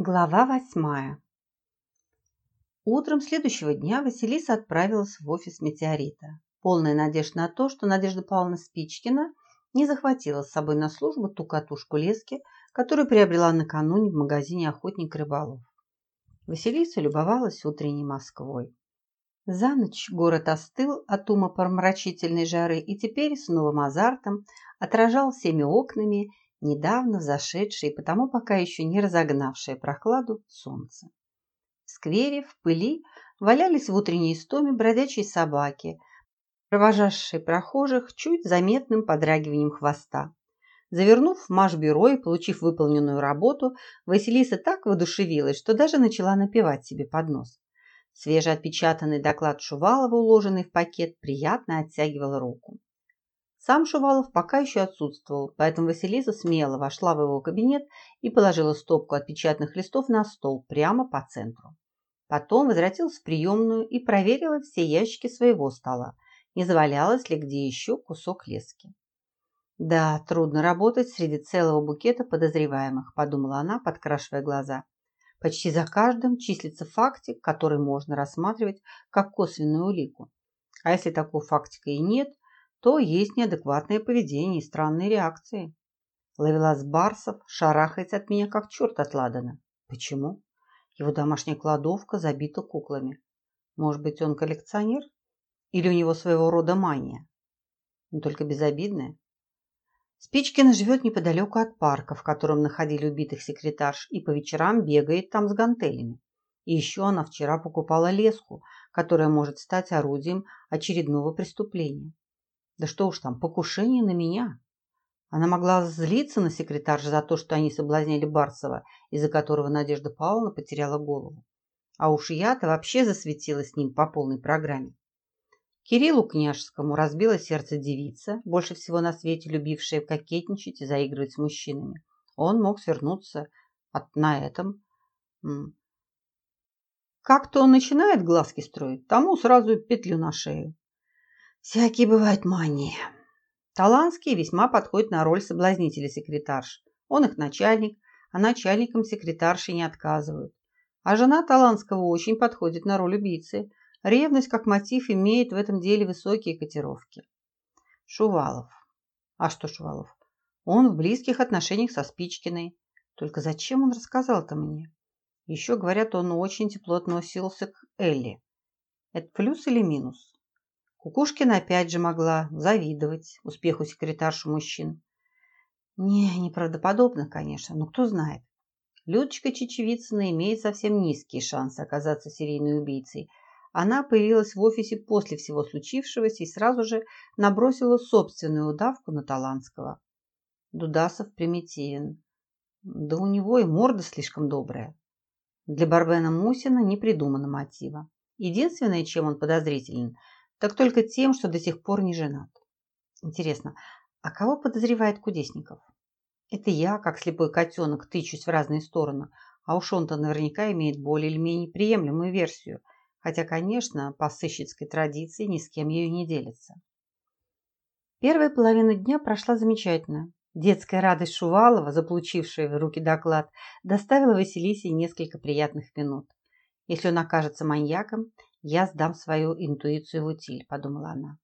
Глава восьмая. Утром следующего дня Василиса отправилась в офис «Метеорита», полная надежд на то, что Надежда Павловна Спичкина не захватила с собой на службу ту катушку лески, которую приобрела накануне в магазине «Охотник рыболов». Василиса любовалась утренней Москвой. За ночь город остыл от умопомрачительной жары и теперь с новым азартом отражал всеми окнами недавно взошедшее и потому пока еще не разогнавшее прохладу солнце. В сквере в пыли валялись в утренней истоме бродячие собаки, провожавшие прохожих чуть заметным подрагиванием хвоста. Завернув в маш-бюро и получив выполненную работу, Василиса так воодушевилась, что даже начала напевать себе под нос. Свежеотпечатанный доклад Шувалова, уложенный в пакет, приятно оттягивал руку. Сам Шувалов пока еще отсутствовал, поэтому Василиса смело вошла в его кабинет и положила стопку отпечатанных листов на стол прямо по центру. Потом возвратилась в приемную и проверила все ящики своего стола, не завалялось ли где еще кусок лески. «Да, трудно работать среди целого букета подозреваемых», – подумала она, подкрашивая глаза. «Почти за каждым числится фактик, который можно рассматривать как косвенную улику. А если такого фактика и нет, то есть неадекватное поведение и странные реакции. Ловелас Барсов шарахается от меня, как черт от Ладана. Почему? Его домашняя кладовка забита куклами. Может быть, он коллекционер? Или у него своего рода мания? Но только безобидная. Спичкина живет неподалеку от парка, в котором находили убитых секретарш, и по вечерам бегает там с гантелями. И еще она вчера покупала леску, которая может стать орудием очередного преступления. Да что уж там, покушение на меня. Она могла злиться на секретарш за то, что они соблазняли Барсова, из-за которого Надежда Павловна потеряла голову. А уж я-то вообще засветилась с ним по полной программе. Кириллу Княжскому разбило сердце девица, больше всего на свете любившая кокетничать и заигрывать с мужчинами. Он мог свернуться от, на этом. Как-то он начинает глазки строить, тому сразу петлю на шею. Всякие бывают мании. Таланский весьма подходит на роль соблазнителя секретарш. Он их начальник, а начальникам секретарши не отказывают. А жена Таланского очень подходит на роль убийцы. Ревность как мотив имеет в этом деле высокие котировки. Шувалов. А что Шувалов? Он в близких отношениях со Спичкиной. Только зачем он рассказал это мне? Еще, говорят, он очень тепло относился к Элли. Это плюс или минус? Кукушкина опять же могла завидовать успеху секретарши мужчин. Не, неправдоподобно, конечно, но кто знает. Людочка Чечевицына имеет совсем низкие шансы оказаться серийной убийцей. Она появилась в офисе после всего случившегося и сразу же набросила собственную удавку на Таланского. Дудасов примитивен. Да у него и морда слишком добрая. Для Барбена Мусина не придумано мотива. Единственное, чем он подозрителен – так только тем, что до сих пор не женат. Интересно, а кого подозревает Кудесников? Это я, как слепой котенок, тычусь в разные стороны, а уж он-то наверняка имеет более или менее приемлемую версию, хотя, конечно, по сыщицкой традиции ни с кем ею не делится. Первая половина дня прошла замечательно. Детская радость Шувалова, заполучившая в руки доклад, доставила Василисе несколько приятных минут. Если он окажется маньяком, я сдам свою интуицию в утиль, подумала она.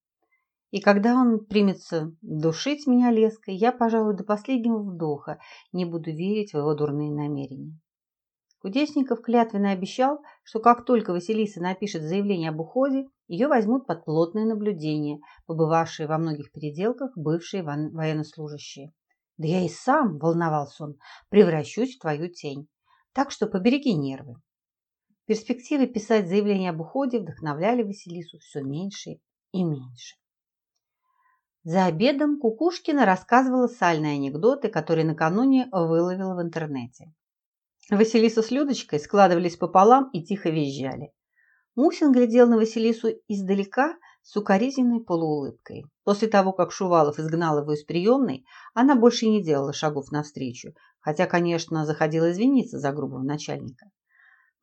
И когда он примется душить меня леской, я, пожалуй, до последнего вдоха не буду верить в его дурные намерения. Кудесников клятвенно обещал, что как только Василиса напишет заявление об уходе, ее возьмут под плотное наблюдение, побывавшие во многих переделках бывшие военнослужащие. Да я и сам, волновался он, превращусь в твою тень. Так что побереги нервы. Перспективы писать заявление об уходе вдохновляли Василису все меньше и меньше. За обедом Кукушкина рассказывала сальные анекдоты, которые накануне выловила в интернете. Василиса с Людочкой складывались пополам и тихо визжали. Мусин глядел на Василису издалека с укоризненной полуулыбкой. После того, как Шувалов изгнал его из приемной, она больше не делала шагов навстречу, хотя, конечно, заходила извиниться за грубого начальника.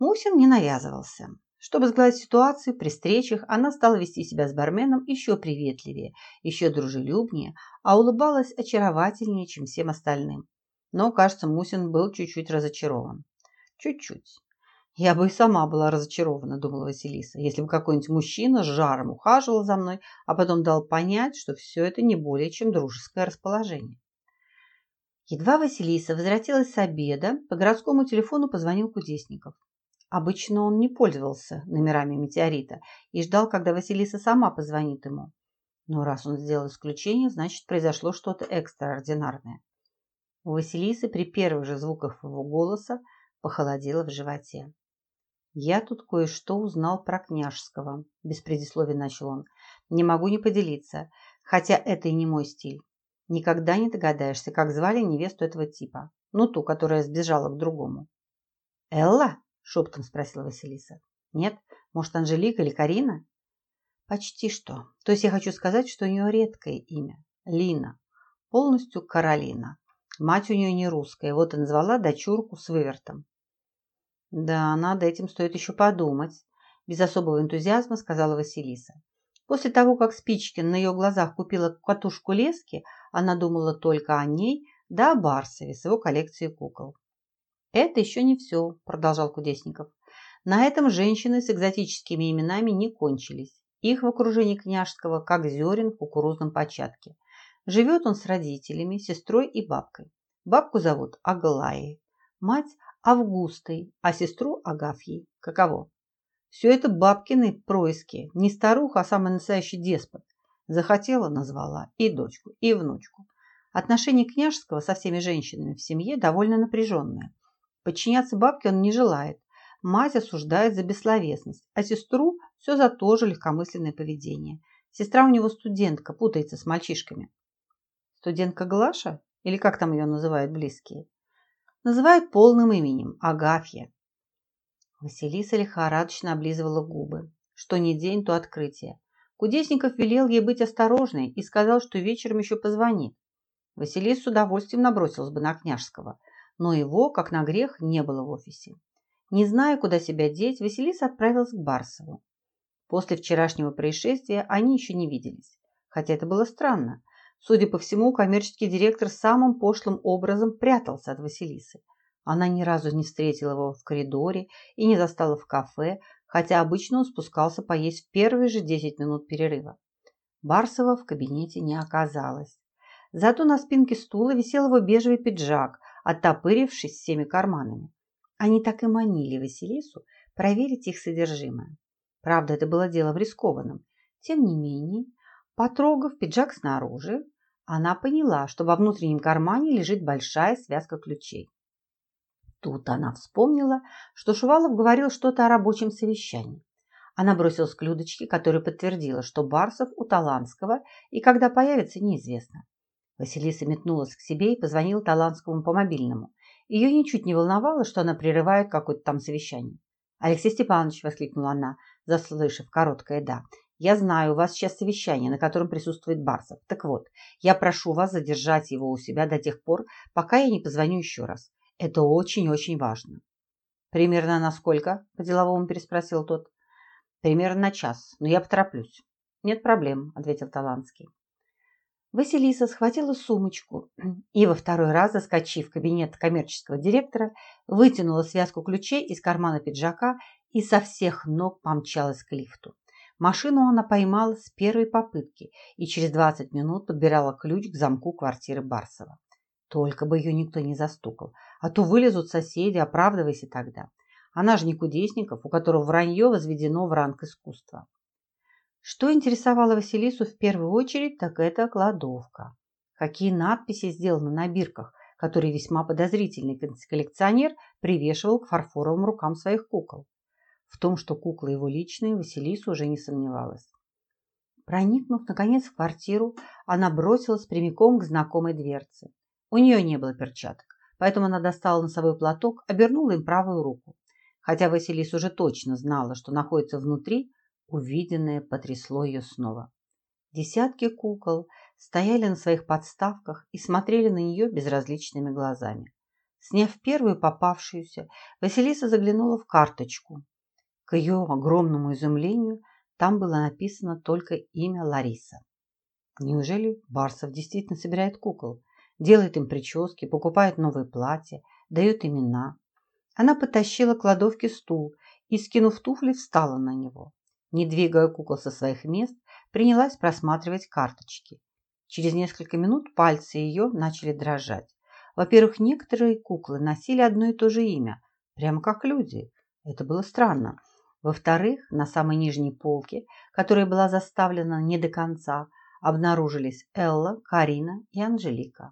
Мусин не навязывался. Чтобы сгладить ситуацию, при встречах она стала вести себя с барменом еще приветливее, еще дружелюбнее, а улыбалась очаровательнее, чем всем остальным. Но, кажется, Мусин был чуть-чуть разочарован. Чуть-чуть. Я бы и сама была разочарована, думала Василиса, если бы какой-нибудь мужчина с жаром ухаживал за мной, а потом дал понять, что все это не более чем дружеское расположение. Едва Василиса возвратилась с обеда, по городскому телефону позвонил Кудесников. Обычно он не пользовался номерами метеорита и ждал, когда Василиса сама позвонит ему. Но раз он сделал исключение, значит, произошло что-то экстраординарное. У Василисы при первых же звуках его голоса похолодело в животе. «Я тут кое-что узнал про Княжского», – без предисловия начал он. «Не могу не поделиться, хотя это и не мой стиль. Никогда не догадаешься, как звали невесту этого типа. Ну, ту, которая сбежала к другому». «Элла?» Шепотом спросила Василиса. Нет? Может, Анжелика или Карина? Почти что. То есть я хочу сказать, что у нее редкое имя. Лина. Полностью Каролина. Мать у нее не русская. Вот и назвала дочурку с вывертом. Да, над этим стоит еще подумать. Без особого энтузиазма сказала Василиса. После того, как Спичкин на ее глазах купила катушку лески, она думала только о ней, да о Барсове с его коллекцией кукол. «Это еще не все», – продолжал Кудесников. «На этом женщины с экзотическими именами не кончились. Их в окружении княжского, как зерен в кукурузном початке. Живет он с родителями, сестрой и бабкой. Бабку зовут Аглаей, мать Августой, а сестру Агафьей. Каково? Все это бабкины происки. Не старуха, а самый настоящий деспот. Захотела, назвала и дочку, и внучку. Отношение княжского со всеми женщинами в семье довольно напряженное. Подчиняться бабке он не желает. Мать осуждает за бессловесность, а сестру все за то же легкомысленное поведение. Сестра у него студентка, путается с мальчишками. Студентка Глаша? Или как там ее называют близкие? Называют полным именем – Агафья. Василиса лихорадочно облизывала губы. Что ни день, то открытие. Кудесников велел ей быть осторожной и сказал, что вечером еще позвонит. Василиса с удовольствием набросилась бы на Княжского – но его, как на грех, не было в офисе. Не зная, куда себя деть, Василиса отправилась к Барсову. После вчерашнего происшествия они еще не виделись. Хотя это было странно. Судя по всему, коммерческий директор самым пошлым образом прятался от Василисы. Она ни разу не встретила его в коридоре и не застала в кафе, хотя обычно он спускался поесть в первые же 10 минут перерыва. Барсова в кабинете не оказалось. Зато на спинке стула висел его бежевый пиджак, оттопырившись всеми карманами. Они так и манили Василису проверить их содержимое. Правда, это было дело в рискованном. Тем не менее, потрогав пиджак снаружи, она поняла, что во внутреннем кармане лежит большая связка ключей. Тут она вспомнила, что Шувалов говорил что-то о рабочем совещании. Она бросилась к Людочке, которая подтвердила, что Барсов у Таланского и когда появится, неизвестно. Василиса метнулась к себе и позвонила Таланскому по мобильному. Ее ничуть не волновало, что она прерывает какое-то там совещание. «Алексей Степанович!» – воскликнула она, заслышав короткое «да». «Я знаю, у вас сейчас совещание, на котором присутствует Барсов. Так вот, я прошу вас задержать его у себя до тех пор, пока я не позвоню еще раз. Это очень-очень важно». «Примерно на сколько?» – по-деловому переспросил тот. «Примерно на час, но я потороплюсь». «Нет проблем», – ответил Таланский. Василиса схватила сумочку и во второй раз, заскочив в кабинет коммерческого директора, вытянула связку ключей из кармана пиджака и со всех ног помчалась к лифту. Машину она поймала с первой попытки и через 20 минут подбирала ключ к замку квартиры Барсова. Только бы ее никто не застукал, а то вылезут соседи, оправдывайся тогда. Она же не Кудесников, у которого вранье возведено в ранг искусства. Что интересовало Василису в первую очередь, так это кладовка. Какие надписи сделаны на бирках, которые весьма подозрительный коллекционер привешивал к фарфоровым рукам своих кукол. В том, что куклы его личные, Василиса уже не сомневалась. Проникнув, наконец, в квартиру, она бросилась прямиком к знакомой дверце. У нее не было перчаток, поэтому она достала носовой платок, обернула им правую руку. Хотя Василиса уже точно знала, что находится внутри, Увиденное потрясло ее снова. Десятки кукол стояли на своих подставках и смотрели на нее безразличными глазами. Сняв первую попавшуюся, Василиса заглянула в карточку. К ее огромному изумлению там было написано только имя Лариса. Неужели Барсов действительно собирает кукол? Делает им прически, покупает новые платья, дает имена. Она потащила кладовке стул и, скинув туфли, встала на него. Не двигая кукол со своих мест, принялась просматривать карточки. Через несколько минут пальцы ее начали дрожать. Во-первых, некоторые куклы носили одно и то же имя, прямо как люди. Это было странно. Во-вторых, на самой нижней полке, которая была заставлена не до конца, обнаружились Элла, Карина и Анжелика.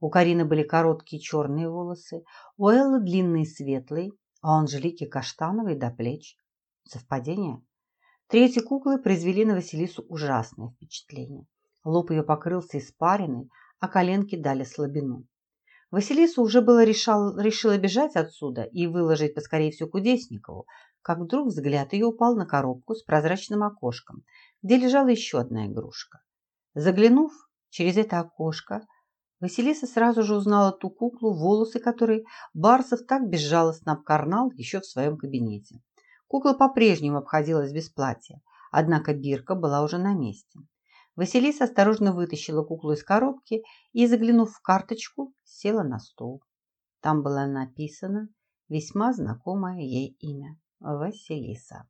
У Карины были короткие черные волосы, у Эллы длинные светлые, а у Анжелики каштановые до плеч. Совпадение? Третьи куклы произвели на Василису ужасное впечатление. Лоб ее покрылся испариной, а коленки дали слабину. Василиса уже было решал, решила бежать отсюда и выложить поскорее все Кудесникову, как вдруг взгляд ее упал на коробку с прозрачным окошком, где лежала еще одна игрушка. Заглянув через это окошко, Василиса сразу же узнала ту куклу, волосы которой Барсов так безжалостно обкарнал еще в своем кабинете. Кукла по-прежнему обходилась без платья, однако бирка была уже на месте. Василиса осторожно вытащила куклу из коробки и, заглянув в карточку, села на стол. Там было написано весьма знакомое ей имя – Василиса.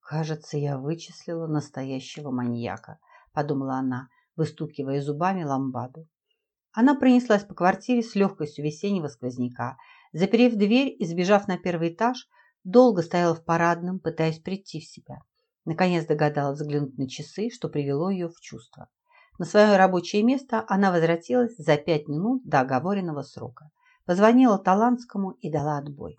«Кажется, я вычислила настоящего маньяка», – подумала она, выстукивая зубами ламбаду. Она пронеслась по квартире с легкостью весеннего сквозняка. Заперев дверь и сбежав на первый этаж, долго стояла в парадном, пытаясь прийти в себя. Наконец догадалась взглянуть на часы, что привело ее в чувство. На свое рабочее место она возвратилась за пять минут до оговоренного срока. Позвонила Талантскому и дала отбой.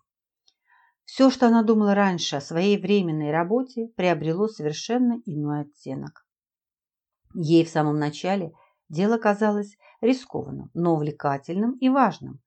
Все, что она думала раньше о своей временной работе, приобрело совершенно иной оттенок. Ей в самом начале – Дело казалось рискованным, но увлекательным и важным.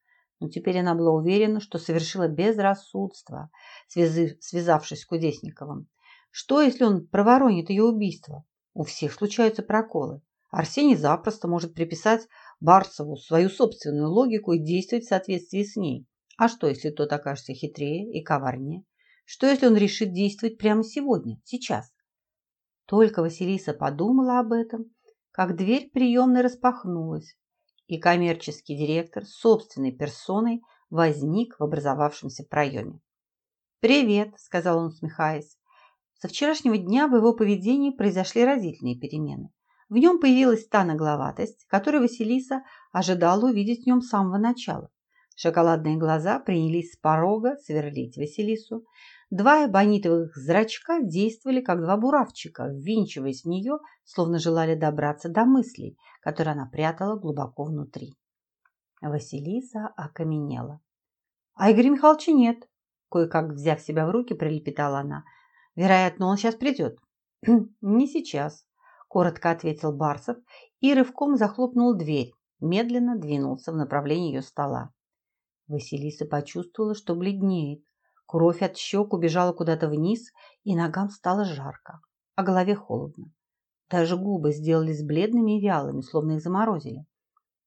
Но теперь она была уверена, что совершила безрассудство, связавшись с Кудесниковым. Что, если он проворонит ее убийство? У всех случаются проколы. Арсений запросто может приписать Барсову свою собственную логику и действовать в соответствии с ней. А что, если тот окажется хитрее и коварнее? Что, если он решит действовать прямо сегодня, сейчас? Только Василиса подумала об этом, как дверь приемной распахнулась, и коммерческий директор собственной персоной возник в образовавшемся проеме. «Привет», – сказал он, усмехаясь. Со вчерашнего дня в его поведении произошли разительные перемены. В нем появилась та нагловатость, которую Василиса ожидала увидеть в нем с самого начала. Шоколадные глаза принялись с порога сверлить Василису, Два эбонитовых зрачка действовали как два буравчика, ввинчиваясь в нее, словно желали добраться до мыслей, которые она прятала глубоко внутри. Василиса окаменела. «А Игоря Михайловича нет!» Кое-как, взяв себя в руки, пролепетала она. «Вероятно, он сейчас придет». «Не сейчас», – коротко ответил Барсов и рывком захлопнул дверь, медленно двинулся в направлении ее стола. Василиса почувствовала, что бледнеет. Кровь от щек убежала куда-то вниз, и ногам стало жарко, а голове холодно. Даже губы сделались бледными и вялыми, словно их заморозили.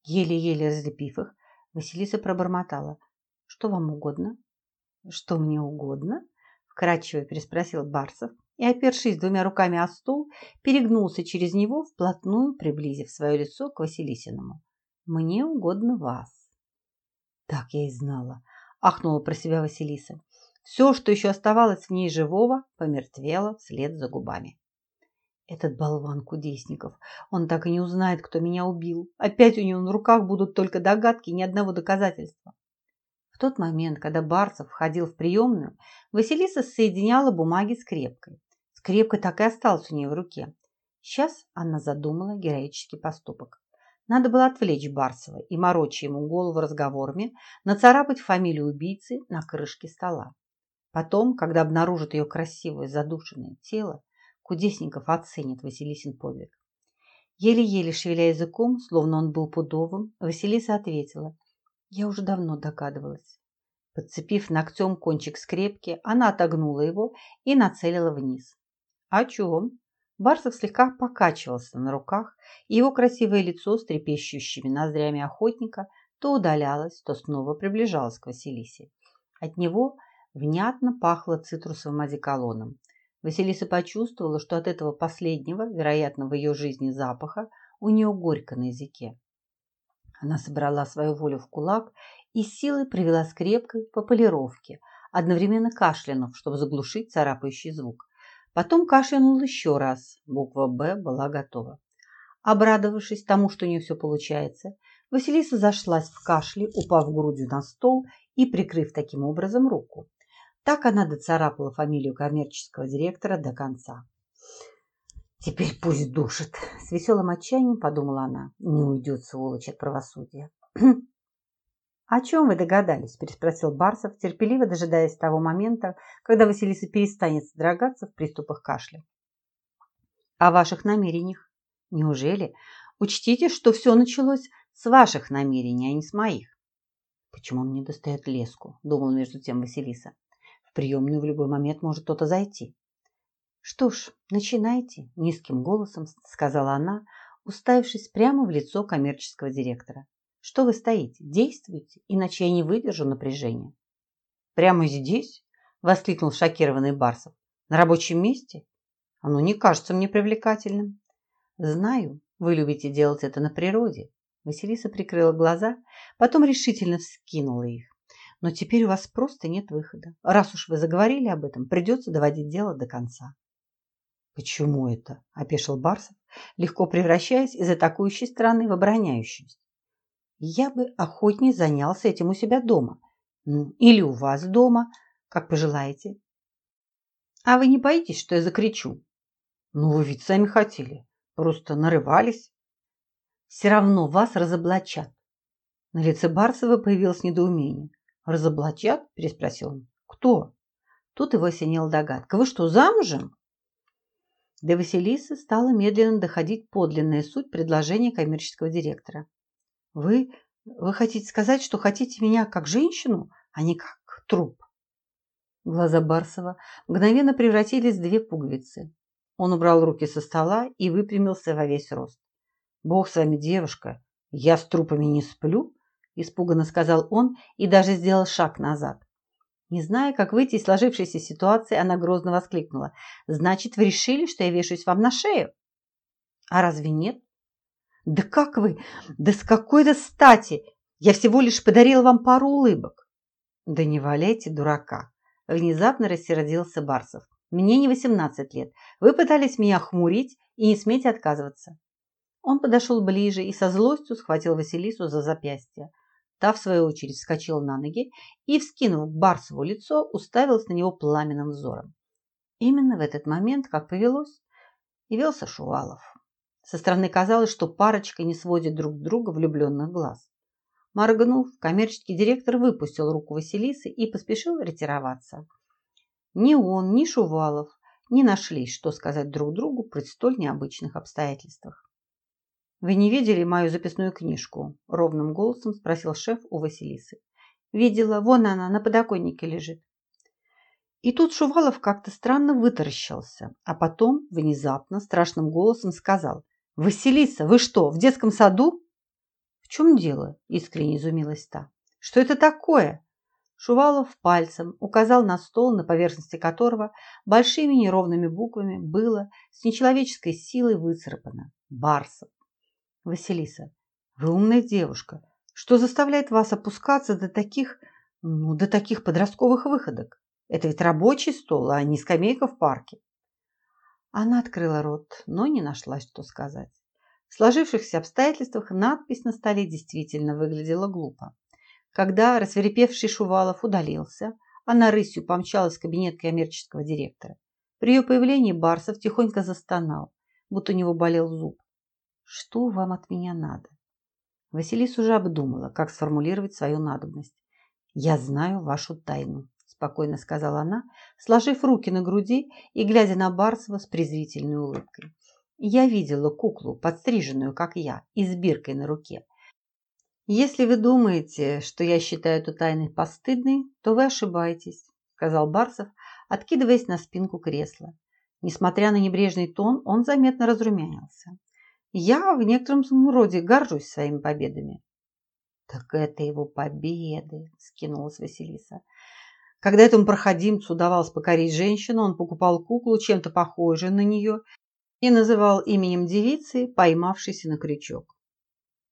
Еле-еле разлепив их, Василиса пробормотала. «Что вам угодно?» «Что мне угодно?» вкрадчиво переспросил Барсов и, опершись двумя руками о стол, перегнулся через него, вплотную приблизив свое лицо к Василисиному. «Мне угодно вас». «Так я и знала», – ахнула про себя Василиса. Все, что еще оставалось в ней живого, помертвело вслед за губами. Этот болван Кудесников, он так и не узнает, кто меня убил. Опять у него на руках будут только догадки, ни одного доказательства. В тот момент, когда Барцев входил в приемную, Василиса соединяла бумаги скрепкой. Скрепка так и осталась у нее в руке. Сейчас она задумала героический поступок. Надо было отвлечь Барсова и, мороча ему голову разговорами, нацарапать фамилию убийцы на крышке стола. Потом, когда обнаружат ее красивое задушенное тело, Кудесников оценит Василисин подвиг. Еле-еле шевеля языком, словно он был пудовым, Василиса ответила. Я уже давно догадывалась. Подцепив ногтем кончик скрепки, она отогнула его и нацелила вниз. «О чем?» Барсов слегка покачивался на руках, и его красивое лицо с трепещущими ноздрями охотника то удалялось, то снова приближалось к Василисе. От него Внятно пахло цитрусовым одеколоном. Василиса почувствовала, что от этого последнего, вероятно, в ее жизни запаха, у нее горько на языке. Она собрала свою волю в кулак и силой провела скрепкой по полировке, одновременно кашлянув, чтобы заглушить царапающий звук. Потом кашлянул еще раз. Буква «Б» была готова. Обрадовавшись тому, что у нее все получается, Василиса зашлась в кашле, упав грудью на стол и прикрыв таким образом руку. Так она доцарапала фамилию коммерческого директора до конца. «Теперь пусть душит!» С веселым отчаянием подумала она. «Не уйдет, сволочь, от правосудия!» «О чем вы догадались?» – переспросил Барсов, терпеливо дожидаясь того момента, когда Василиса перестанет содрогаться в приступах кашля. «О ваших намерениях. Неужели? Учтите, что все началось с ваших намерений, а не с моих». «Почему он не достает леску?» – думал между тем Василиса. «В приемную в любой момент может кто-то зайти». «Что ж, начинайте», – низким голосом сказала она, уставившись прямо в лицо коммерческого директора. «Что вы стоите? Действуйте, иначе я не выдержу напряжения». «Прямо здесь?» – воскликнул шокированный Барсов. «На рабочем месте? Оно не кажется мне привлекательным». «Знаю, вы любите делать это на природе». Василиса прикрыла глаза, потом решительно вскинула их. «Но теперь у вас просто нет выхода. Раз уж вы заговорили об этом, придется доводить дело до конца». «Почему это?» – опешил Барсов, легко превращаясь из атакующей стороны в обороняющуюся. «Я бы охотнее занялся этим у себя дома. Ну, или у вас дома, как пожелаете». «А вы не боитесь, что я закричу?» «Ну, вы ведь сами хотели. Просто нарывались». «Все равно вас разоблачат». На лице Барсова появилось недоумение. «Разоблачат?» – переспросил он. «Кто?» Тут его осенила догадка. «Вы что, замужем?» До Василисы стала медленно доходить подлинная суть предложения коммерческого директора. «Вы, вы хотите сказать, что хотите меня как женщину, а не как труп?» Глаза Барсова мгновенно превратились в две пуговицы. Он убрал руки со стола и выпрямился во весь рост. «Бог с вами, девушка, я с трупами не сплю», испуганно сказал он и даже сделал шаг назад. Не зная, как выйти из сложившейся ситуации, она грозно воскликнула. «Значит, вы решили, что я вешаюсь вам на шею?» «А разве нет?» «Да как вы? Да с какой-то стати! Я всего лишь подарила вам пару улыбок!» «Да не валяйте дурака!» Внезапно рассердился Барсов. «Мне не восемнадцать лет. Вы пытались меня хмурить и не смейте отказываться». Он подошел ближе и со злостью схватил Василису за запястье. Та, в свою очередь, вскочила на ноги и, вскинув Барсову лицо, уставилась на него пламенным взором. Именно в этот момент, как повелось, явился Шувалов. Со стороны казалось, что парочка не сводит друг друга влюбленных глаз. Моргнув, коммерческий директор выпустил руку Василисы и поспешил ретироваться. Ни он, ни Шувалов не нашлись, что сказать друг другу при столь необычных обстоятельствах. «Вы не видели мою записную книжку?» – ровным голосом спросил шеф у Василисы. «Видела. Вон она, на подоконнике лежит». И тут Шувалов как-то странно вытаращился, а потом внезапно страшным голосом сказал «Василиса, вы что, в детском саду?» «В чем дело?» – искренне изумилась та. «Что это такое?» Шувалов пальцем указал на стол, на поверхности которого большими неровными буквами было с нечеловеческой силой выцарапано «Барсов». Василиса, вы умная девушка. Что заставляет вас опускаться до таких, ну, до таких подростковых выходок? Это ведь рабочий стол, а не скамейка в парке. Она открыла рот, но не нашла, что сказать. В сложившихся обстоятельствах надпись на столе действительно выглядела глупо. Когда рассверепевший Шувалов удалился, она рысью помчалась в кабинет коммерческого директора. При ее появлении Барсов тихонько застонал, будто у него болел зуб. Что вам от меня надо? Василиса уже обдумала, как сформулировать свою надобность. «Я знаю вашу тайну», – спокойно сказала она, сложив руки на груди и глядя на Барсова с презрительной улыбкой. «Я видела куклу, подстриженную, как я, и с биркой на руке. Если вы думаете, что я считаю эту тайной постыдной, то вы ошибаетесь», – сказал Барсов, откидываясь на спинку кресла. Несмотря на небрежный тон, он заметно разрумянился. Я в некотором роде горжусь своими победами. Так это его победы, скинулась Василиса. Когда этому проходимцу удавалось покорить женщину, он покупал куклу, чем-то похожую на нее, и называл именем девицы, поймавшейся на крючок.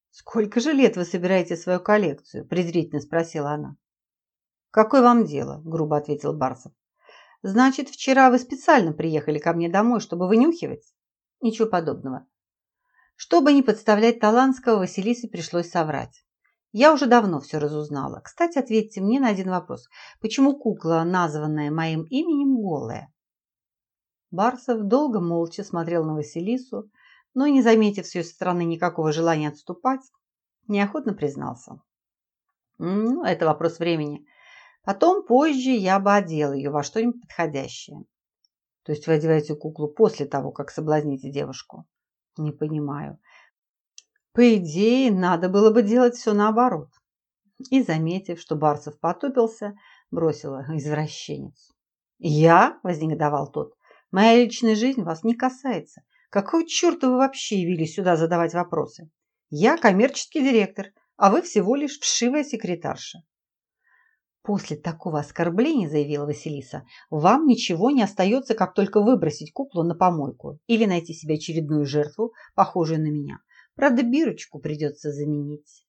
«Сколько же лет вы собираете свою коллекцию?» – презрительно спросила она. «Какое вам дело?» – грубо ответил Барсов. «Значит, вчера вы специально приехали ко мне домой, чтобы вынюхивать?» «Ничего подобного». Чтобы не подставлять Таланского, Василисе пришлось соврать. Я уже давно все разузнала. Кстати, ответьте мне на один вопрос. Почему кукла, названная моим именем, голая? Барсов долго молча смотрел на Василису, но, не заметив с ее стороны никакого желания отступать, неохотно признался. «Ну, это вопрос времени. Потом, позже, я бы одел ее во что-нибудь подходящее». «То есть вы одеваете куклу после того, как соблазните девушку?» «Не понимаю. По идее, надо было бы делать все наоборот». И, заметив, что Барсов потупился, бросила извращенец. «Я?» – вознегодовал тот. «Моя личная жизнь вас не касается. Какого черта вы вообще явились сюда задавать вопросы? Я коммерческий директор, а вы всего лишь вшивая секретарша. После такого оскорбления, заявила Василиса, вам ничего не остается, как только выбросить куклу на помойку или найти себе очередную жертву, похожую на меня. Правда, бирочку придется заменить.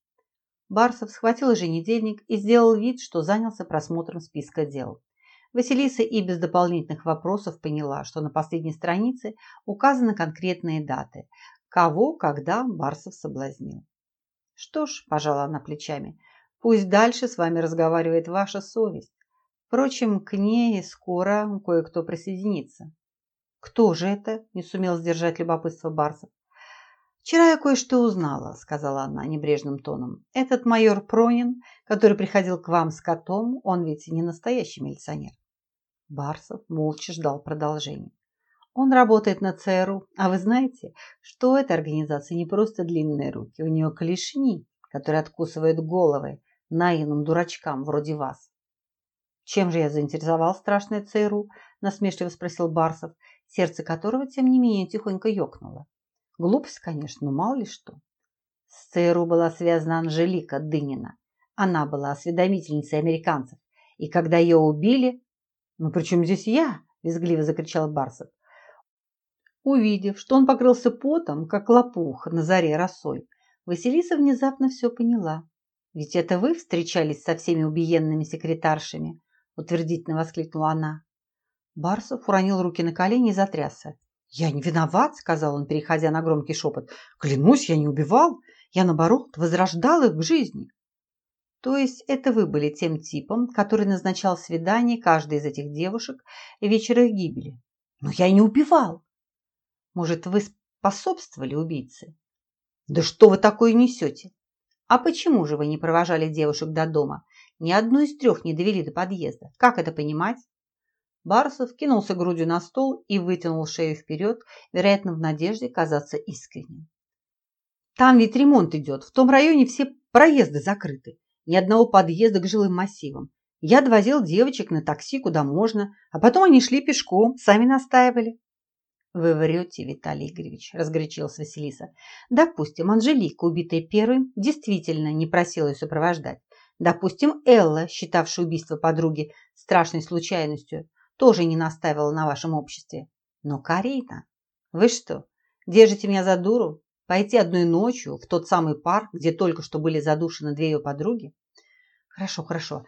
Барсов схватил еженедельник и сделал вид, что занялся просмотром списка дел. Василиса и без дополнительных вопросов поняла, что на последней странице указаны конкретные даты, кого, когда Барсов соблазнил. Что ж, пожала она плечами, пусть дальше с вами разговаривает ваша совесть. Впрочем, к ней скоро кое-кто присоединится. Кто же это? Не сумел сдержать любопытство Барсов. «Вчера я кое-что узнала», — сказала она небрежным тоном. «Этот майор Пронин, который приходил к вам с котом, он ведь не настоящий милиционер. Барсов молча ждал продолжения. Он работает на ЦРУ, а вы знаете, что у этой организации не просто длинные руки, у нее клешни, которые откусывают головы наивным дурачкам вроде вас. Чем же я заинтересовал страшное ЦРУ? насмешливо спросил Барсов, сердце которого, тем не менее, тихонько ёкнуло. Глупость, конечно, но мало ли что. С ЦРУ была связана Анжелика Дынина. Она была осведомительницей американцев, и когда ее убили, «Ну при чем здесь я?» – визгливо закричал Барсов. Увидев, что он покрылся потом, как лопух на заре росой, Василиса внезапно все поняла. «Ведь это вы встречались со всеми убиенными секретаршами?» – утвердительно воскликнула она. Барсов уронил руки на колени и затрясся. «Я не виноват», – сказал он, переходя на громкий шепот. «Клянусь, я не убивал. Я, наоборот, возрождал их к жизни». То есть это вы были тем типом, который назначал свидание каждой из этих девушек вечера их гибели. Но я не убивал. Может, вы способствовали убийце? Да что вы такое несете? А почему же вы не провожали девушек до дома? Ни одну из трех не довели до подъезда. Как это понимать? Барсов кинулся грудью на стол и вытянул шею вперед, вероятно, в надежде казаться искренним. Там ведь ремонт идет. В том районе все проезды закрыты ни одного подъезда к жилым массивам. Я довозил девочек на такси куда можно, а потом они шли пешком, сами настаивали. Вы врете, Виталий Игоревич, разгорячилась Василиса. Допустим, Анжелика, убитая первым, действительно не просила ее сопровождать. Допустим, Элла, считавшая убийство подруги страшной случайностью, тоже не настаивала на вашем обществе. Но Карина, вы что, держите меня за дуру? Пойти одной ночью в тот самый парк, где только что были задушены две ее подруги? Хорошо, хорошо.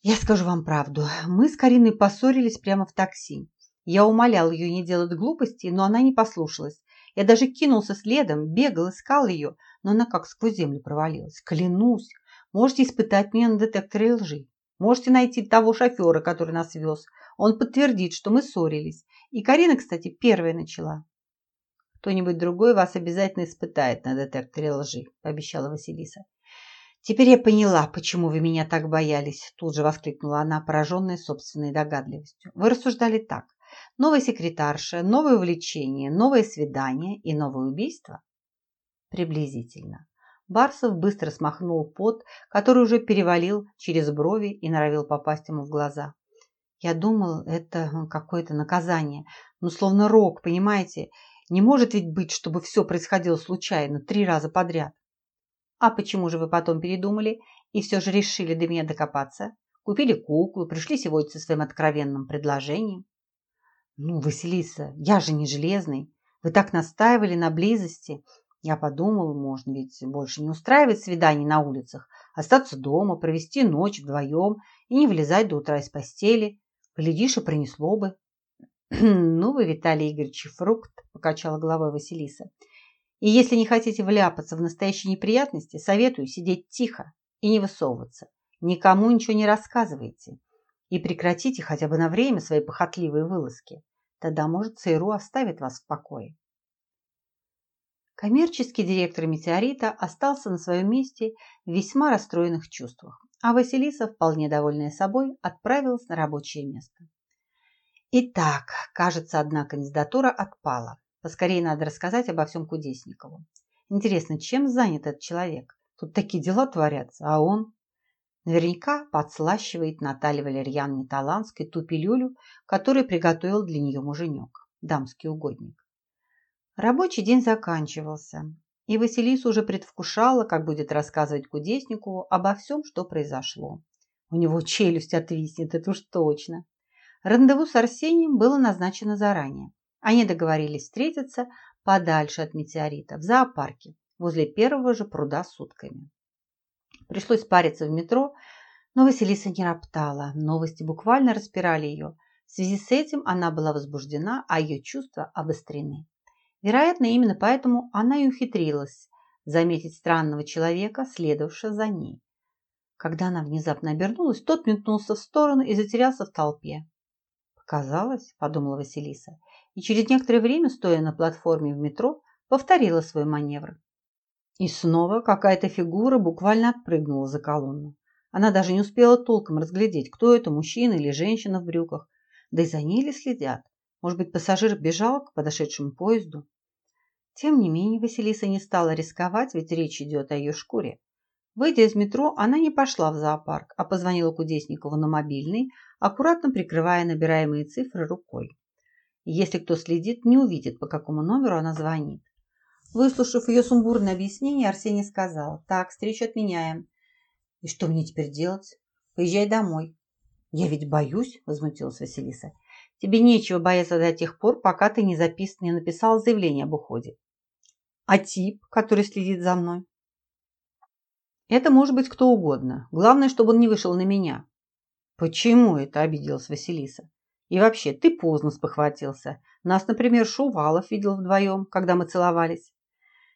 Я скажу вам правду. Мы с Кариной поссорились прямо в такси. Я умолял ее не делать глупостей, но она не послушалась. Я даже кинулся следом, бегал, искал ее, но она как сквозь землю провалилась. Клянусь, можете испытать меня на детекторе лжи. Можете найти того шофера, который нас вез. Он подтвердит, что мы ссорились. И Карина, кстати, первая начала. Кто-нибудь другой вас обязательно испытает на детекторе лжи, пообещала Василиса. Теперь я поняла, почему вы меня так боялись, тут же воскликнула она, пораженная собственной догадливостью. Вы рассуждали так. Новая секретарша, новое увлечение, новое свидание и новое убийство? Приблизительно. Барсов быстро смахнул пот, который уже перевалил через брови и норовил попасть ему в глаза. Я думал, это какое-то наказание, ну, словно рок, понимаете? Не может ведь быть, чтобы все происходило случайно, три раза подряд. А почему же вы потом передумали и все же решили до меня докопаться? Купили куклу, пришли сегодня со своим откровенным предложением. Ну, Василиса, я же не железный. Вы так настаивали на близости. Я подумал, можно ведь больше не устраивать свиданий на улицах, остаться дома, провести ночь вдвоем и не вылезать до утра из постели. Глядишь, и принесло бы. «Ну вы, Виталий Игоревич, фрукт», – покачала головой Василиса. «И если не хотите вляпаться в настоящие неприятности, советую сидеть тихо и не высовываться. Никому ничего не рассказывайте. И прекратите хотя бы на время свои похотливые вылазки. Тогда, может, ЦРУ оставит вас в покое». Коммерческий директор «Метеорита» остался на своем месте в весьма расстроенных чувствах, а Василиса, вполне довольная собой, отправилась на рабочее место. Итак, кажется, одна кандидатура отпала. Поскорее надо рассказать обо всем Кудесникову. Интересно, чем занят этот человек? Тут такие дела творятся, а он... Наверняка подслащивает Наталья Валерьяновна Таланской ту пилюлю, которую приготовил для нее муженек, дамский угодник. Рабочий день заканчивался, и Василиса уже предвкушала, как будет рассказывать кудеснику обо всем, что произошло. У него челюсть отвиснет, это уж точно. Рандеву с Арсением было назначено заранее. Они договорились встретиться подальше от метеорита, в зоопарке, возле первого же пруда с утками. Пришлось париться в метро, но Василиса не роптала. Новости буквально распирали ее. В связи с этим она была возбуждена, а ее чувства обострены. Вероятно, именно поэтому она и ухитрилась заметить странного человека, следовавшего за ней. Когда она внезапно обернулась, тот метнулся в сторону и затерялся в толпе. «Показалось», – подумала Василиса, и через некоторое время, стоя на платформе в метро, повторила свой маневр. И снова какая-то фигура буквально отпрыгнула за колонну. Она даже не успела толком разглядеть, кто это, мужчина или женщина в брюках. Да и за ней ли следят? Может быть, пассажир бежал к подошедшему поезду? Тем не менее, Василиса не стала рисковать, ведь речь идет о ее шкуре. Выйдя из метро, она не пошла в зоопарк, а позвонила Кудесникову на мобильный, аккуратно прикрывая набираемые цифры рукой. Если кто следит, не увидит, по какому номеру она звонит. Выслушав ее сумбурное объяснение, Арсений сказал, «Так, встречу отменяем». «И что мне теперь делать? Поезжай домой». «Я ведь боюсь», – возмутилась Василиса. Тебе нечего бояться до тех пор, пока ты не запис... не написал заявление об уходе. А тип, который следит за мной? Это может быть кто угодно. Главное, чтобы он не вышел на меня. Почему это обиделась Василиса? И вообще, ты поздно спохватился. Нас, например, Шувалов видел вдвоем, когда мы целовались.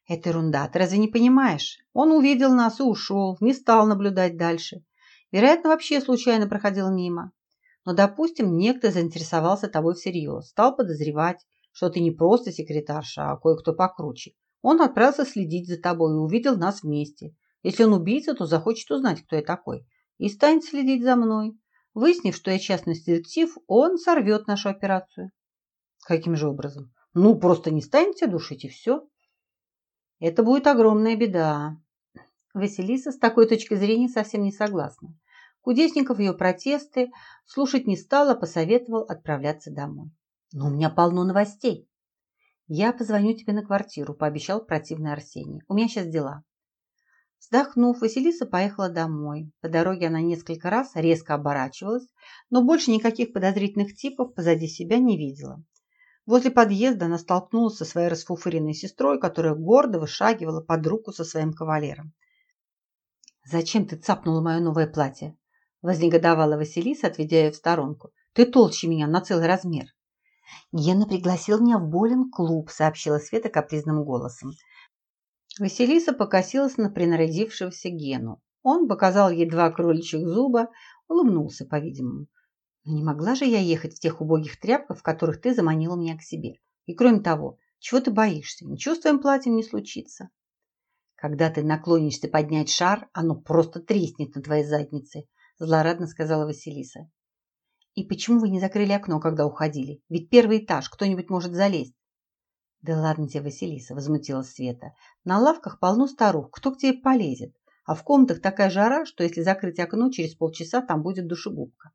Это ерунда, ты разве не понимаешь? Он увидел нас и ушел, не стал наблюдать дальше. Вероятно, вообще случайно проходил мимо. Но, допустим, некто заинтересовался тобой всерьез, стал подозревать, что ты не просто секретарша, а кое-кто покруче. Он отправился следить за тобой и увидел нас вместе. Если он убийца, то захочет узнать, кто я такой, и станет следить за мной. Выяснив, что я частный детектив, он сорвет нашу операцию. Каким же образом? Ну, просто не станет тебя душить, и все. Это будет огромная беда. Василиса с такой точки зрения совсем не согласна. Кудесников ее протесты слушать не стал, а посоветовал отправляться домой. «Но у меня полно новостей». «Я позвоню тебе на квартиру», – пообещал противный Арсений. «У меня сейчас дела». Вздохнув, Василиса поехала домой. По дороге она несколько раз резко оборачивалась, но больше никаких подозрительных типов позади себя не видела. Возле подъезда она столкнулась со своей расфуфыренной сестрой, которая гордо вышагивала под руку со своим кавалером. «Зачем ты цапнула мое новое платье?» Вознегодовала Василиса, отведя ее в сторонку. «Ты толще меня на целый размер». «Гена пригласил меня в боулинг-клуб», сообщила Света капризным голосом. Василиса покосилась на принарядившегося Гену. Он показал ей два кроличьих зуба, улыбнулся, по-видимому. «Но не могла же я ехать в тех убогих тряпках, в которых ты заманила меня к себе. И кроме того, чего ты боишься? Ничего с твоим платьем не случится». Когда ты наклонишься поднять шар, оно просто треснет на твоей заднице, злорадно сказала Василиса. И почему вы не закрыли окно, когда уходили? Ведь первый этаж, кто-нибудь может залезть. Да ладно тебе, Василиса, возмутилась Света. На лавках полно старух, кто к тебе полезет? А в комнатах такая жара, что если закрыть окно, через полчаса там будет душегубка.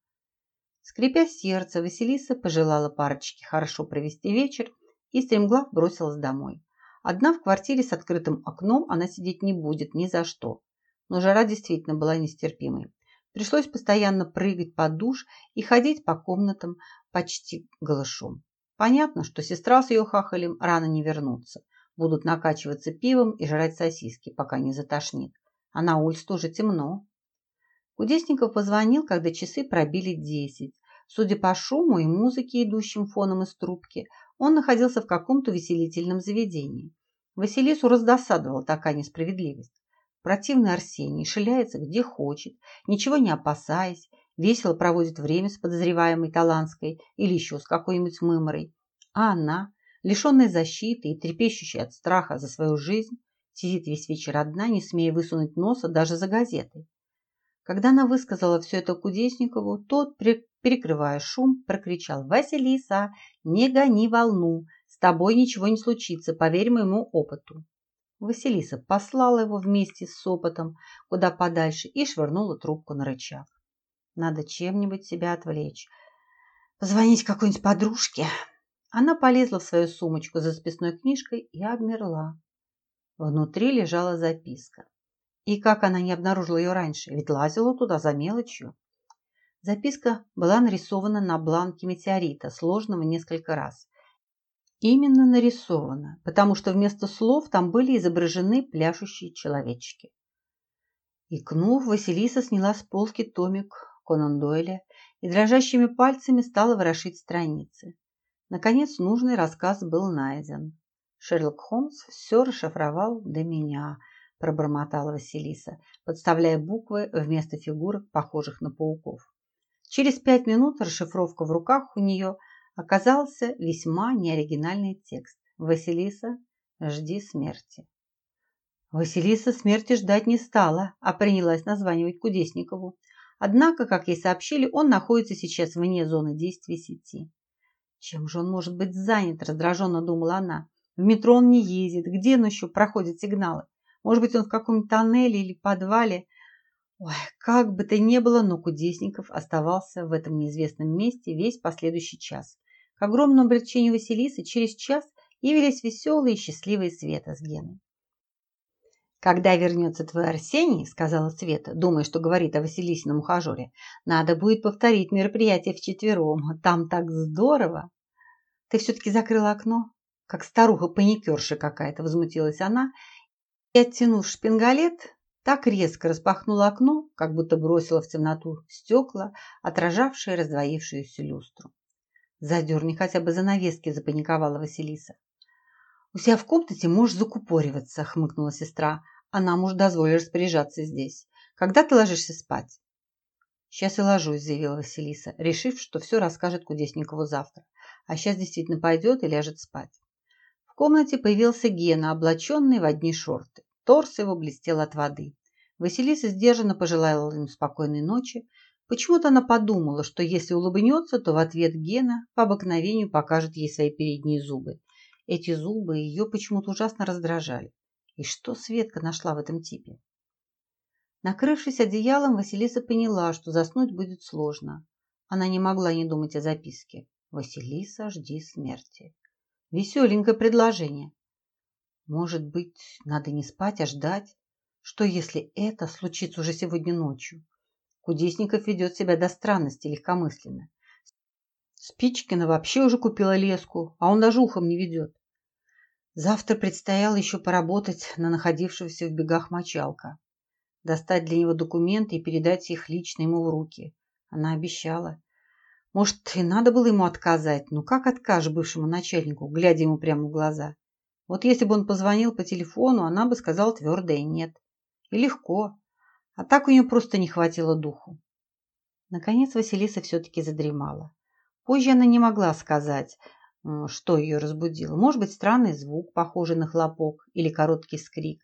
Скрипя сердце, Василиса пожелала парочке хорошо провести вечер и стремглав бросилась домой. Одна в квартире с открытым окном она сидеть не будет ни за что. Но жара действительно была нестерпимой. Пришлось постоянно прыгать под душ и ходить по комнатам почти голышом. Понятно, что сестра с ее хахалем рано не вернутся, будут накачиваться пивом и жрать сосиски, пока не затошнит. А на улице тоже темно. Кудесников позвонил, когда часы пробили десять. Судя по шуму и музыке, идущим фоном из трубки, он находился в каком-то веселительном заведении. Василису раздосадовала такая несправедливость. Противный Арсений шиляется где хочет, ничего не опасаясь, весело проводит время с подозреваемой Таланской или еще с какой-нибудь мыморой. А она, лишенная защиты и трепещущая от страха за свою жизнь, сидит весь вечер одна, не смея высунуть носа даже за газетой. Когда она высказала все это Кудесникову, тот, перекрывая шум, прокричал «Василиса, не гони волну, с тобой ничего не случится, поверь моему опыту». Василиса послала его вместе с опытом куда подальше и швырнула трубку на рычаг. Надо чем-нибудь себя отвлечь. Позвонить какой-нибудь подружке. Она полезла в свою сумочку за записной книжкой и обмерла. Внутри лежала записка. И как она не обнаружила ее раньше? Ведь лазила туда за мелочью. Записка была нарисована на бланке метеорита, сложного несколько раз. Именно нарисована, потому что вместо слов там были изображены пляшущие человечки. Икнув, Василиса сняла с полки томик Конан Дойля и дрожащими пальцами стала ворошить страницы. Наконец нужный рассказ был найден. Шерлок Холмс все расшифровал до меня, пробормотала Василиса, подставляя буквы вместо фигурок, похожих на пауков. Через пять минут расшифровка в руках у нее оказался весьма неоригинальный текст. «Василиса, жди смерти». Василиса смерти ждать не стала, а принялась названивать Кудесникову. Однако, как ей сообщили, он находится сейчас вне зоны действия сети. Чем же он может быть занят, раздраженно думала она. В метро он не ездит, где он еще проходит сигналы? Может быть, он в каком-нибудь тоннеле или подвале? Ой, как бы то ни было, но Кудесников оставался в этом неизвестном месте весь последующий час. К огромному облегчению Василисы через час явились веселые и счастливые Света с Геной. «Когда вернется твой Арсений, — сказала Света, думая, что говорит о Василисином ухажере, — надо будет повторить мероприятие вчетвером. Там так здорово!» «Ты все-таки закрыла окно?» Как старуха-паникерша какая-то, возмутилась она и, оттянув шпингалет, так резко распахнула окно, как будто бросила в темноту стекла, отражавшие раздвоившуюся люстру. «Задерни хотя бы занавески», – запаниковала Василиса. «У себя в комнате можешь закупориваться», – хмыкнула сестра. «А нам уж распоряжаться здесь. Когда ты ложишься спать?» «Сейчас и ложусь», – заявила Василиса, решив, что все расскажет Кудесникову завтра. А сейчас действительно пойдет и ляжет спать. Комнате появился Гена, облаченный в одни шорты. Торс его блестел от воды. Василиса сдержанно пожелала ему спокойной ночи. Почему-то она подумала, что если улыбнется, то в ответ Гена по обыкновению покажет ей свои передние зубы. Эти зубы ее почему-то ужасно раздражали. И что Светка нашла в этом типе? Накрывшись одеялом, Василиса поняла, что заснуть будет сложно. Она не могла не думать о записке. «Василиса, жди смерти». Веселенькое предложение. Может быть, надо не спать, а ждать? Что, если это случится уже сегодня ночью? Кудесников ведет себя до странности легкомысленно. Спичкина вообще уже купила леску, а он даже ухом не ведет. Завтра предстояло еще поработать на находившегося в бегах мочалка. Достать для него документы и передать их лично ему в руки. Она обещала. Может, и надо было ему отказать. Ну как откажешь бывшему начальнику, глядя ему прямо в глаза? Вот если бы он позвонил по телефону, она бы сказала твердое «нет». И легко. А так у нее просто не хватило духу. Наконец Василиса все-таки задремала. Позже она не могла сказать, что ее разбудило. Может быть, странный звук, похожий на хлопок или короткий скрик.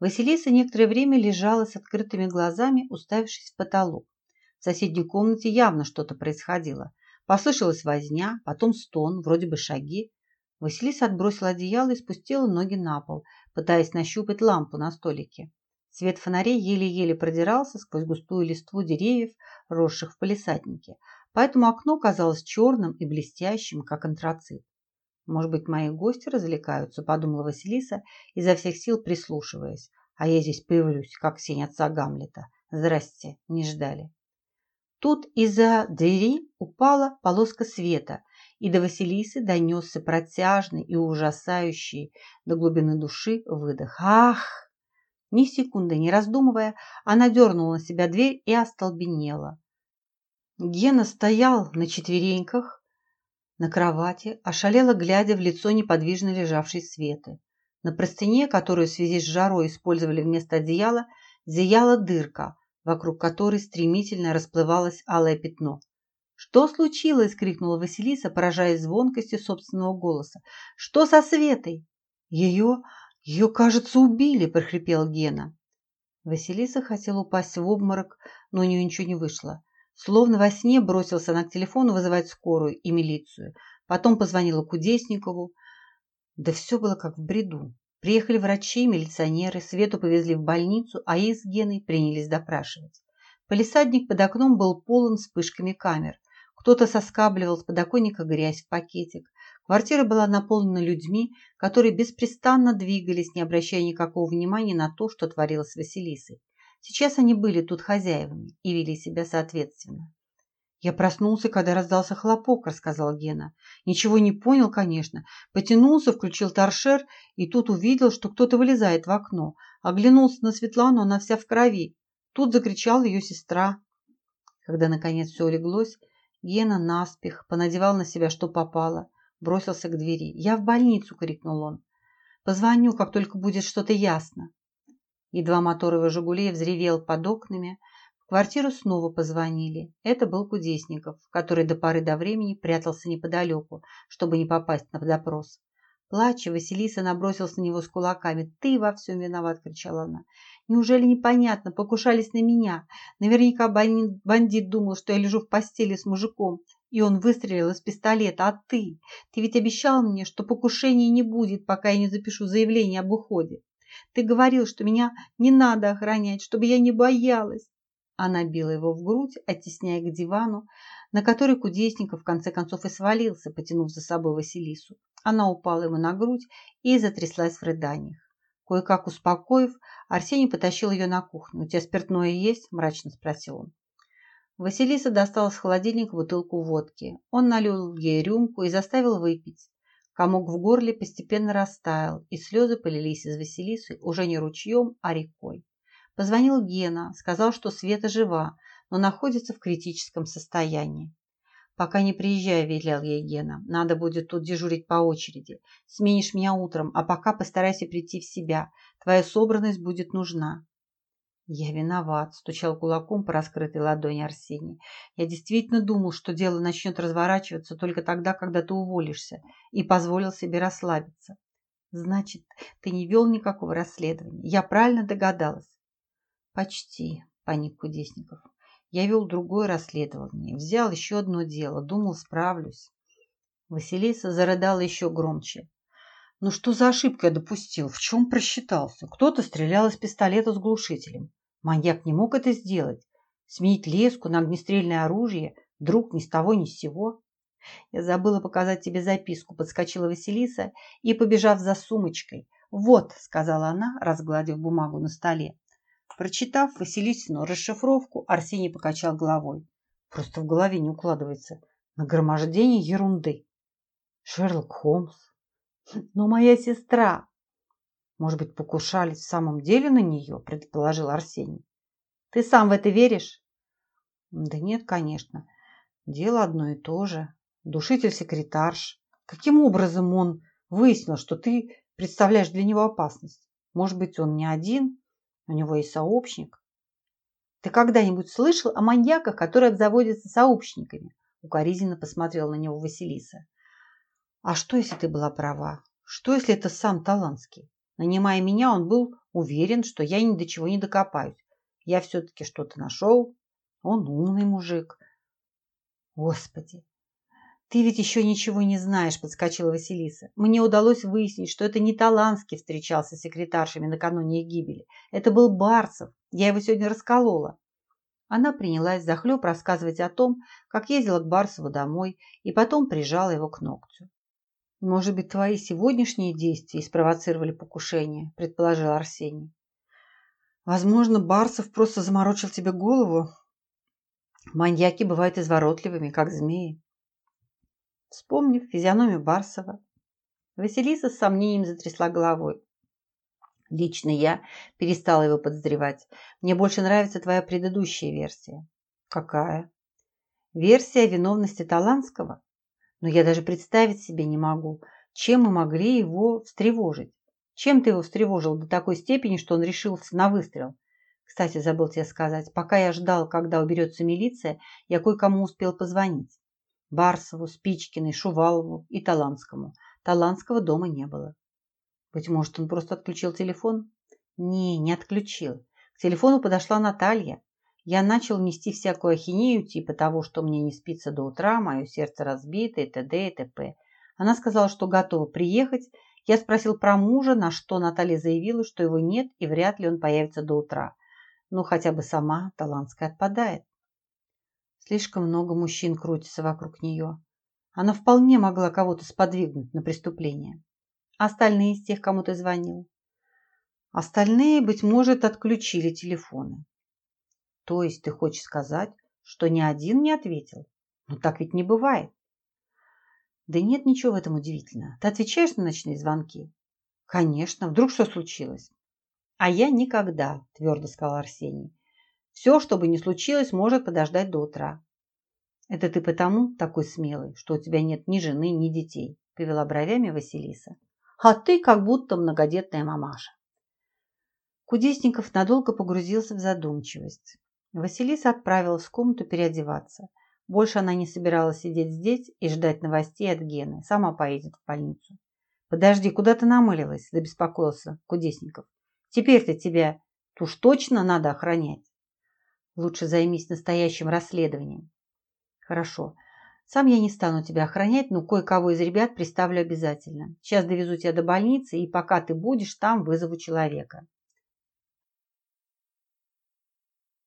Василиса некоторое время лежала с открытыми глазами, уставившись в потолок. В соседней комнате явно что-то происходило. Послышалась возня, потом стон, вроде бы шаги. Василиса отбросила одеяло и спустила ноги на пол, пытаясь нащупать лампу на столике. Свет фонарей еле-еле продирался сквозь густую листву деревьев, росших в палисаднике, поэтому окно казалось черным и блестящим, как антрацит. «Может быть, мои гости развлекаются?» – подумала Василиса, изо всех сил прислушиваясь. «А я здесь появлюсь, как сень отца Гамлета. Здрасте, не ждали». Тут из-за двери упала полоска света, и до Василисы донесся протяжный и ужасающий до глубины души выдох. «Ах!» Ни секунды не раздумывая, она дернула на себя дверь и остолбенела. Гена стоял на четвереньках на кровати, ошалело глядя в лицо неподвижно лежавшей Светы. На простыне, которую в связи с жарой использовали вместо одеяла, зияла дырка, вокруг которой стремительно расплывалось алое пятно. «Что случилось?» – крикнула Василиса, поражаясь звонкостью собственного голоса. «Что со Светой?» «Ее... ее, кажется, убили!» – прохрипел Гена. Василиса хотела упасть в обморок, но у нее ничего не вышло. Словно во сне бросился она к телефону вызывать скорую и милицию. Потом позвонила Кудесникову. Да все было как в бреду. Приехали врачи, милиционеры, Свету повезли в больницу, а их с Геной принялись допрашивать. Полисадник под окном был полон вспышками камер. Кто-то соскабливал с подоконника грязь в пакетик. Квартира была наполнена людьми, которые беспрестанно двигались, не обращая никакого внимания на то, что творилось с Василисой. Сейчас они были тут хозяевами и вели себя соответственно. «Я проснулся, когда раздался хлопок», – рассказал Гена. «Ничего не понял, конечно. Потянулся, включил торшер и тут увидел, что кто-то вылезает в окно. Оглянулся на Светлану, она вся в крови. Тут закричала ее сестра. Когда, наконец, все улеглось, Гена наспех понадевал на себя, что попало, бросился к двери. «Я в больницу!» – крикнул он. «Позвоню, как только будет что-то ясно». Едва моторовый «Жигулей» взревел под окнами, в квартиру снова позвонили. Это был Кудесников, который до поры до времени прятался неподалеку, чтобы не попасть на допрос. Плача, Василиса набросилась на него с кулаками. «Ты во всем виноват!» – кричала она. Неужели непонятно? Покушались на меня. Наверняка бандит думал, что я лежу в постели с мужиком, и он выстрелил из пистолета. А ты? Ты ведь обещал мне, что покушения не будет, пока я не запишу заявление об уходе. Ты говорил, что меня не надо охранять, чтобы я не боялась. Она била его в грудь, оттесняя к дивану, на который Кудесников в конце концов и свалился, потянув за собой Василису. Она упала ему на грудь и затряслась в рыданиях. Кое-как успокоив, Арсений потащил ее на кухню. «У тебя спиртное есть?» – мрачно спросил он. Василиса достала с холодильника бутылку водки. Он налил ей рюмку и заставил выпить. Комок в горле постепенно растаял, и слезы полились из Василисы уже не ручьем, а рекой. Позвонил Гена, сказал, что Света жива, но находится в критическом состоянии. «Пока не приезжай», – велел ей Гена. «Надо будет тут дежурить по очереди. Сменишь меня утром, а пока постарайся прийти в себя. Твоя собранность будет нужна». «Я виноват», – стучал кулаком по раскрытой ладони Арсений. «Я действительно думал, что дело начнет разворачиваться только тогда, когда ты уволишься, и позволил себе расслабиться». «Значит, ты не вел никакого расследования. Я правильно догадалась?» «Почти», – паник Кудесников. Я вел другое расследование, взял еще одно дело, думал, справлюсь. Василиса зарыдала еще громче. Ну что за ошибку я допустил? В чем просчитался? Кто-то стрелял из пистолета с глушителем. Маньяк не мог это сделать. Сменить леску на огнестрельное оружие вдруг ни с того ни с сего. Я забыла показать тебе записку, подскочила Василиса и, побежав за сумочкой. «Вот», — сказала она, разгладив бумагу на столе. Прочитав Василисину расшифровку, Арсений покачал головой. Просто в голове не укладывается. Нагромождение ерунды. Шерлок Холмс. Но моя сестра... Может быть, покушались в самом деле на нее, предположил Арсений. Ты сам в это веришь? Да нет, конечно. Дело одно и то же. Душитель-секретарш. Каким образом он выяснил, что ты представляешь для него опасность? Может быть, он не один, у него есть сообщник. Ты когда-нибудь слышал о маньяках, которые обзаводятся сообщниками? Укоризненно посмотрел на него Василиса. А что, если ты была права? Что, если это сам Таланский? Нанимая меня, он был уверен, что я ни до чего не докопаюсь. Я все-таки что-то нашел. Он умный мужик. Господи, «Ты ведь еще ничего не знаешь», – подскочила Василиса. «Мне удалось выяснить, что это не Таланский встречался с секретаршами накануне их гибели. Это был Барсов. Я его сегодня расколола». Она принялась захлеб рассказывать о том, как ездила к Барсову домой и потом прижала его к ногтю. «Может быть, твои сегодняшние действия спровоцировали покушение», – предположил Арсений. «Возможно, Барсов просто заморочил тебе голову. Маньяки бывают изворотливыми, как змеи. Вспомнив физиономию Барсова, Василиса с сомнением затрясла головой. Лично я перестала его подозревать. Мне больше нравится твоя предыдущая версия. Какая? Версия виновности Таланского. Но я даже представить себе не могу, чем мы могли его встревожить. Чем ты его встревожил до такой степени, что он решился на выстрел? Кстати, забыл тебе сказать, пока я ждал, когда уберется милиция, я кое-кому успел позвонить. Барсову, Спичкиной, Шувалову и Таланскому. Таланского дома не было. Быть может, он просто отключил телефон? Не, не отключил. К телефону подошла Наталья. Я начал нести всякую ахинею, типа того, что мне не спится до утра, мое сердце разбито, и т.д. и т.п. Она сказала, что готова приехать. Я спросил про мужа, на что Наталья заявила, что его нет и вряд ли он появится до утра. Ну, хотя бы сама Талантская отпадает. Слишком много мужчин крутится вокруг нее. Она вполне могла кого-то сподвигнуть на преступление. Остальные из тех, кому ты звонил? Остальные, быть может, отключили телефоны. То есть ты хочешь сказать, что ни один не ответил? Ну так ведь не бывает. Да нет ничего в этом удивительного. Ты отвечаешь на ночные звонки? Конечно. Вдруг что случилось? А я никогда, твердо сказал Арсений. Все, что бы ни случилось, может подождать до утра. Это ты потому такой смелый, что у тебя нет ни жены, ни детей, повела бровями Василиса. А ты как будто многодетная мамаша. Кудесников надолго погрузился в задумчивость. Василиса отправилась в комнату переодеваться. Больше она не собиралась сидеть здесь и ждать новостей от Гены. Сама поедет в больницу. «Подожди, куда ты намылилась?» – забеспокоился Кудесников. «Теперь-то тебя уж точно надо охранять. Лучше займись настоящим расследованием». «Хорошо. Сам я не стану тебя охранять, но кое-кого из ребят приставлю обязательно. Сейчас довезу тебя до больницы, и пока ты будешь там, вызову человека.